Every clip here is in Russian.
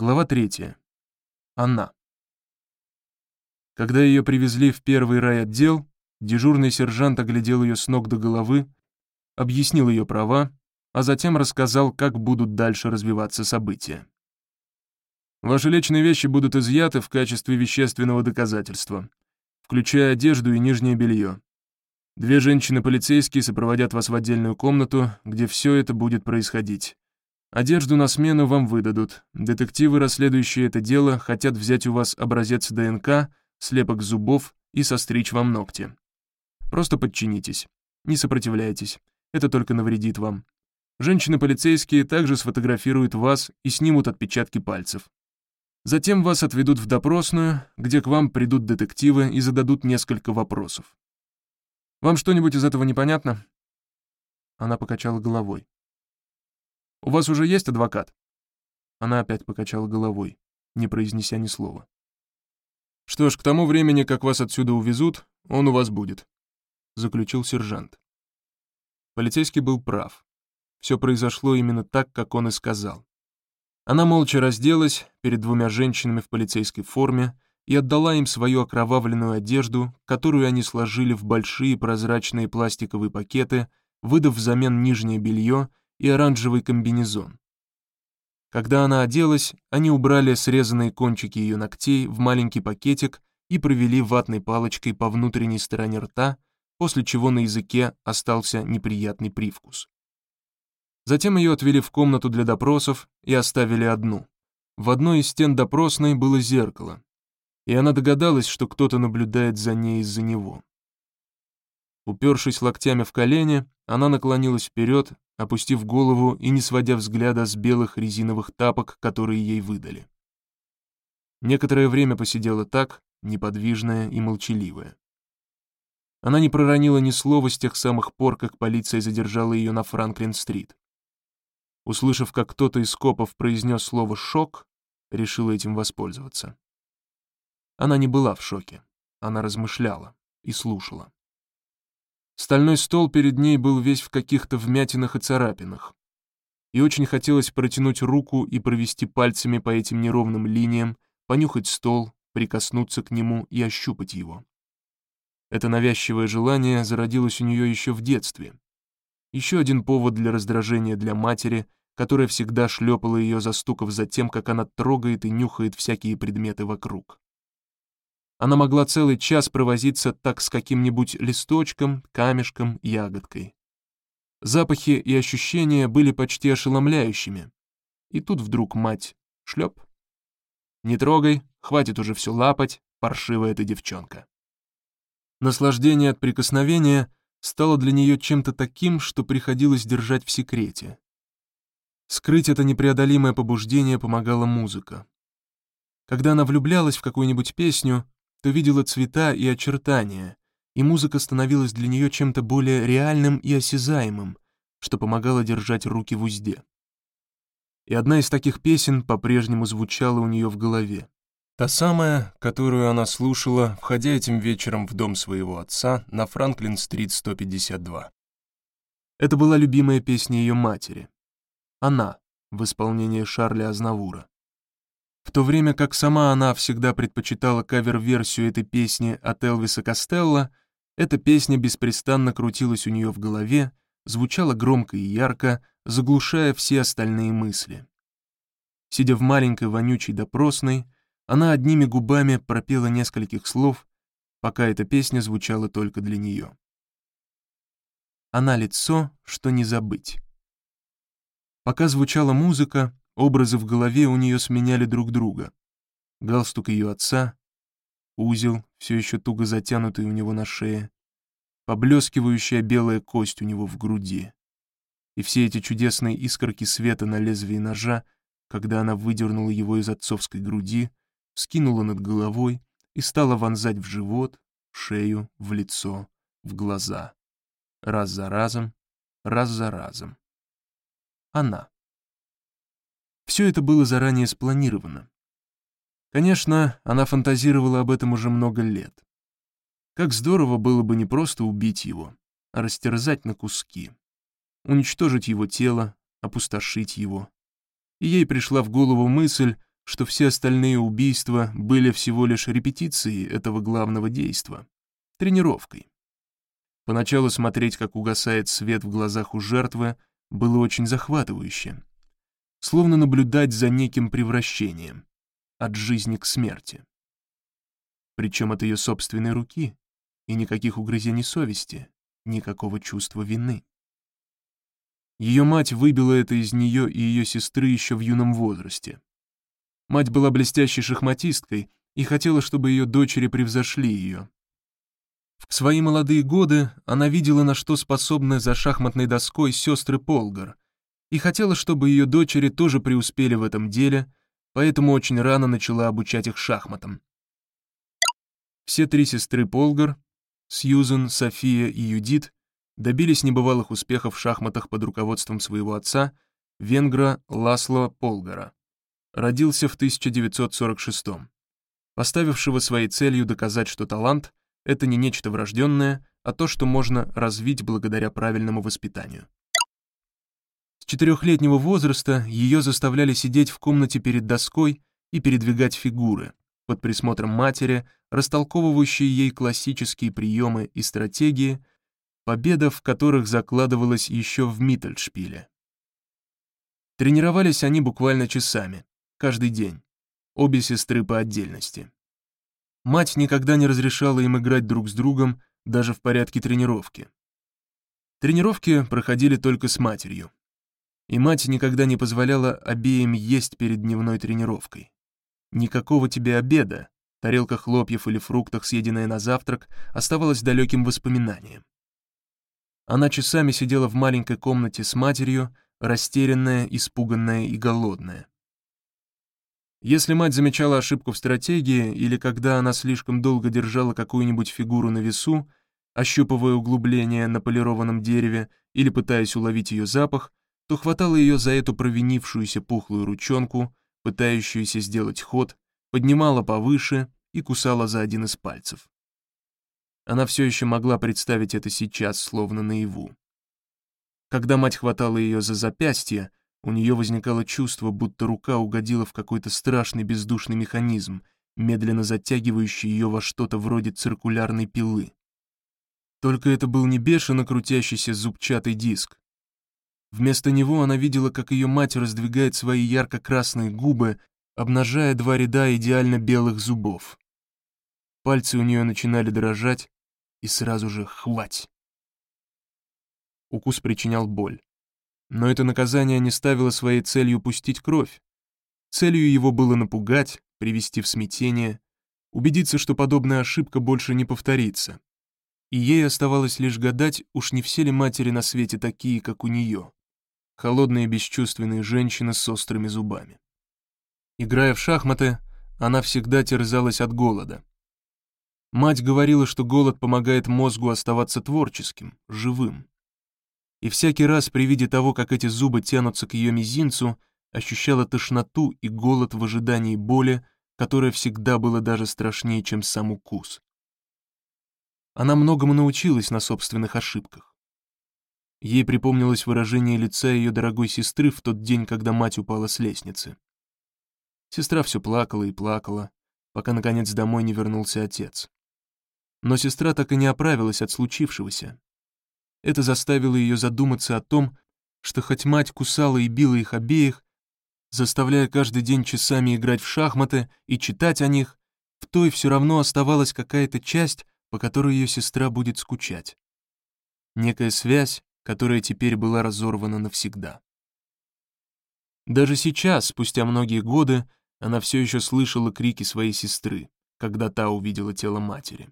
Глава третья. Она. Когда ее привезли в первый райотдел, дежурный сержант оглядел ее с ног до головы, объяснил ее права, а затем рассказал, как будут дальше развиваться события. Ваши личные вещи будут изъяты в качестве вещественного доказательства, включая одежду и нижнее белье. Две женщины-полицейские сопроводят вас в отдельную комнату, где все это будет происходить. Одежду на смену вам выдадут. Детективы, расследующие это дело, хотят взять у вас образец ДНК, слепок зубов и состричь вам ногти. Просто подчинитесь. Не сопротивляйтесь. Это только навредит вам. Женщины-полицейские также сфотографируют вас и снимут отпечатки пальцев. Затем вас отведут в допросную, где к вам придут детективы и зададут несколько вопросов. Вам что-нибудь из этого непонятно?» Она покачала головой. «У вас уже есть адвокат?» Она опять покачала головой, не произнеся ни слова. «Что ж, к тому времени, как вас отсюда увезут, он у вас будет», — заключил сержант. Полицейский был прав. Все произошло именно так, как он и сказал. Она молча разделась перед двумя женщинами в полицейской форме, и отдала им свою окровавленную одежду, которую они сложили в большие прозрачные пластиковые пакеты, выдав взамен нижнее белье и оранжевый комбинезон. Когда она оделась, они убрали срезанные кончики ее ногтей в маленький пакетик и провели ватной палочкой по внутренней стороне рта, после чего на языке остался неприятный привкус. Затем ее отвели в комнату для допросов и оставили одну. В одной из стен допросной было зеркало, и она догадалась, что кто-то наблюдает за ней из-за него. Упершись локтями в колени, она наклонилась вперед, опустив голову и не сводя взгляда с белых резиновых тапок, которые ей выдали. Некоторое время посидела так, неподвижная и молчаливая. Она не проронила ни слова с тех самых пор, как полиция задержала ее на Франклин-стрит. Услышав, как кто-то из копов произнес слово «шок», решила этим воспользоваться. Она не была в шоке. Она размышляла и слушала. Стальной стол перед ней был весь в каких-то вмятинах и царапинах. И очень хотелось протянуть руку и провести пальцами по этим неровным линиям, понюхать стол, прикоснуться к нему и ощупать его. Это навязчивое желание зародилось у нее еще в детстве. Еще один повод для раздражения для матери, которая всегда шлепала ее, застукав за тем, как она трогает и нюхает всякие предметы вокруг. Она могла целый час провозиться так с каким-нибудь листочком, камешком, ягодкой. Запахи и ощущения были почти ошеломляющими. И тут вдруг мать шлеп. «Не трогай, хватит уже все лапать, паршивая ты девчонка». Наслаждение от прикосновения стало для нее чем-то таким, что приходилось держать в секрете. Скрыть это непреодолимое побуждение помогала музыка. Когда она влюблялась в какую-нибудь песню, то видела цвета и очертания, и музыка становилась для нее чем-то более реальным и осязаемым, что помогало держать руки в узде. И одна из таких песен по-прежнему звучала у нее в голове. Та самая, которую она слушала, входя этим вечером в дом своего отца на Франклин-стрит 152. Это была любимая песня ее матери. Она, в исполнении Шарля Азнавура в то время как сама она всегда предпочитала кавер-версию этой песни от Элвиса Костелло, эта песня беспрестанно крутилась у нее в голове, звучала громко и ярко, заглушая все остальные мысли. Сидя в маленькой вонючей допросной, она одними губами пропела нескольких слов, пока эта песня звучала только для нее. Она лицо, что не забыть. Пока звучала музыка, Образы в голове у нее сменяли друг друга. Галстук ее отца, узел, все еще туго затянутый у него на шее, поблескивающая белая кость у него в груди. И все эти чудесные искорки света на лезвии ножа, когда она выдернула его из отцовской груди, скинула над головой и стала вонзать в живот, в шею, в лицо, в глаза. Раз за разом, раз за разом. Она. Все это было заранее спланировано. Конечно, она фантазировала об этом уже много лет. Как здорово было бы не просто убить его, а растерзать на куски, уничтожить его тело, опустошить его. И ей пришла в голову мысль, что все остальные убийства были всего лишь репетицией этого главного действа, тренировкой. Поначалу смотреть, как угасает свет в глазах у жертвы, было очень захватывающе. Словно наблюдать за неким превращением от жизни к смерти. Причем от ее собственной руки, и никаких угрызений совести, никакого чувства вины. Ее мать выбила это из нее и ее сестры еще в юном возрасте. Мать была блестящей шахматисткой и хотела, чтобы ее дочери превзошли ее. В свои молодые годы она видела, на что способны за шахматной доской сестры Полгар, и хотела, чтобы ее дочери тоже преуспели в этом деле, поэтому очень рано начала обучать их шахматам. Все три сестры Полгар, Сьюзен, София и Юдит, добились небывалых успехов в шахматах под руководством своего отца, венгра Ласло Полгара. Родился в 1946 поставившего своей целью доказать, что талант — это не нечто врожденное, а то, что можно развить благодаря правильному воспитанию. Четырехлетнего возраста ее заставляли сидеть в комнате перед доской и передвигать фигуры, под присмотром матери, растолковывающей ей классические приемы и стратегии, победа в которых закладывалась еще в Миттельшпиле. Тренировались они буквально часами, каждый день, обе сестры по отдельности. Мать никогда не разрешала им играть друг с другом даже в порядке тренировки. Тренировки проходили только с матерью. И мать никогда не позволяла обеим есть перед дневной тренировкой. Никакого тебе обеда, тарелка хлопьев или фруктов, съеденная на завтрак, оставалась далеким воспоминанием. Она часами сидела в маленькой комнате с матерью, растерянная, испуганная и голодная. Если мать замечала ошибку в стратегии или когда она слишком долго держала какую-нибудь фигуру на весу, ощупывая углубление на полированном дереве или пытаясь уловить ее запах, то хватало ее за эту провинившуюся пухлую ручонку, пытающуюся сделать ход, поднимала повыше и кусала за один из пальцев. Она все еще могла представить это сейчас, словно наяву. Когда мать хватала ее за запястье, у нее возникало чувство, будто рука угодила в какой-то страшный бездушный механизм, медленно затягивающий ее во что-то вроде циркулярной пилы. Только это был не бешено крутящийся зубчатый диск. Вместо него она видела, как ее мать раздвигает свои ярко-красные губы, обнажая два ряда идеально белых зубов. Пальцы у нее начинали дрожать, и сразу же хвать. Укус причинял боль. Но это наказание не ставило своей целью пустить кровь. Целью его было напугать, привести в смятение, убедиться, что подобная ошибка больше не повторится. И ей оставалось лишь гадать, уж не все ли матери на свете такие, как у нее. Холодные бесчувственные женщины с острыми зубами. Играя в шахматы, она всегда терзалась от голода. Мать говорила, что голод помогает мозгу оставаться творческим, живым. И всякий раз при виде того, как эти зубы тянутся к ее мизинцу, ощущала тошноту и голод в ожидании боли, которая всегда была даже страшнее, чем сам укус. Она многому научилась на собственных ошибках. Ей припомнилось выражение лица ее дорогой сестры в тот день, когда мать упала с лестницы. Сестра все плакала и плакала, пока, наконец, домой не вернулся отец. Но сестра так и не оправилась от случившегося. Это заставило ее задуматься о том, что хоть мать кусала и била их обеих, заставляя каждый день часами играть в шахматы и читать о них, в той все равно оставалась какая-то часть, по которой ее сестра будет скучать. Некая связь, которая теперь была разорвана навсегда. Даже сейчас, спустя многие годы, она все еще слышала крики своей сестры, когда та увидела тело матери.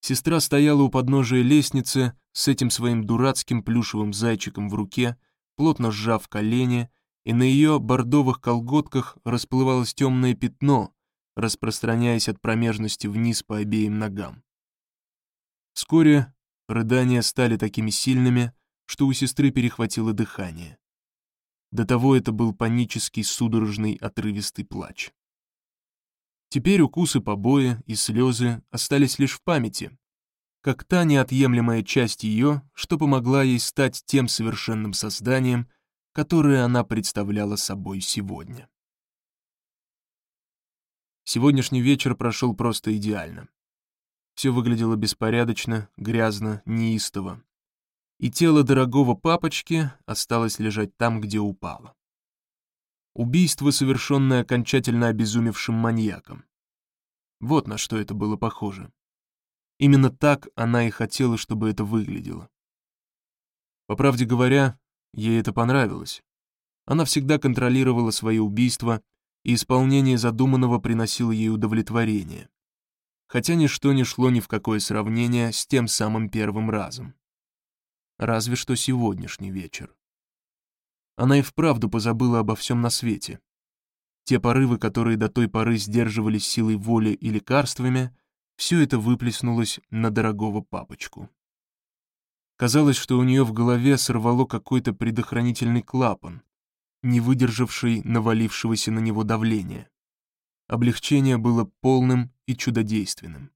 Сестра стояла у подножия лестницы с этим своим дурацким плюшевым зайчиком в руке, плотно сжав колени, и на ее бордовых колготках расплывалось темное пятно, распространяясь от промежности вниз по обеим ногам. Вскоре рыдания стали такими сильными, что у сестры перехватило дыхание. До того это был панический, судорожный, отрывистый плач. Теперь укусы, побои и слезы остались лишь в памяти, как та неотъемлемая часть ее, что помогла ей стать тем совершенным созданием, которое она представляла собой сегодня. Сегодняшний вечер прошел просто идеально. Все выглядело беспорядочно, грязно, неистово. И тело дорогого папочки осталось лежать там, где упало. Убийство, совершенное окончательно обезумевшим маньяком. Вот на что это было похоже. Именно так она и хотела, чтобы это выглядело. По правде говоря, ей это понравилось. Она всегда контролировала свои убийства, и исполнение задуманного приносило ей удовлетворение. Хотя ничто не шло ни в какое сравнение с тем самым первым разом. Разве что сегодняшний вечер. Она и вправду позабыла обо всем на свете. Те порывы, которые до той поры сдерживались силой воли и лекарствами, все это выплеснулось на дорогого папочку. Казалось, что у нее в голове сорвало какой-то предохранительный клапан, не выдержавший навалившегося на него давления. Облегчение было полным и чудодейственным.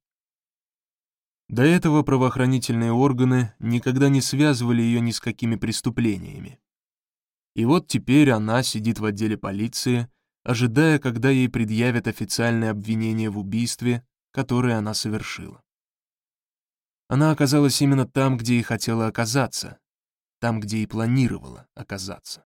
До этого правоохранительные органы никогда не связывали ее ни с какими преступлениями. И вот теперь она сидит в отделе полиции, ожидая, когда ей предъявят официальное обвинение в убийстве, которое она совершила. Она оказалась именно там, где и хотела оказаться, там, где и планировала оказаться.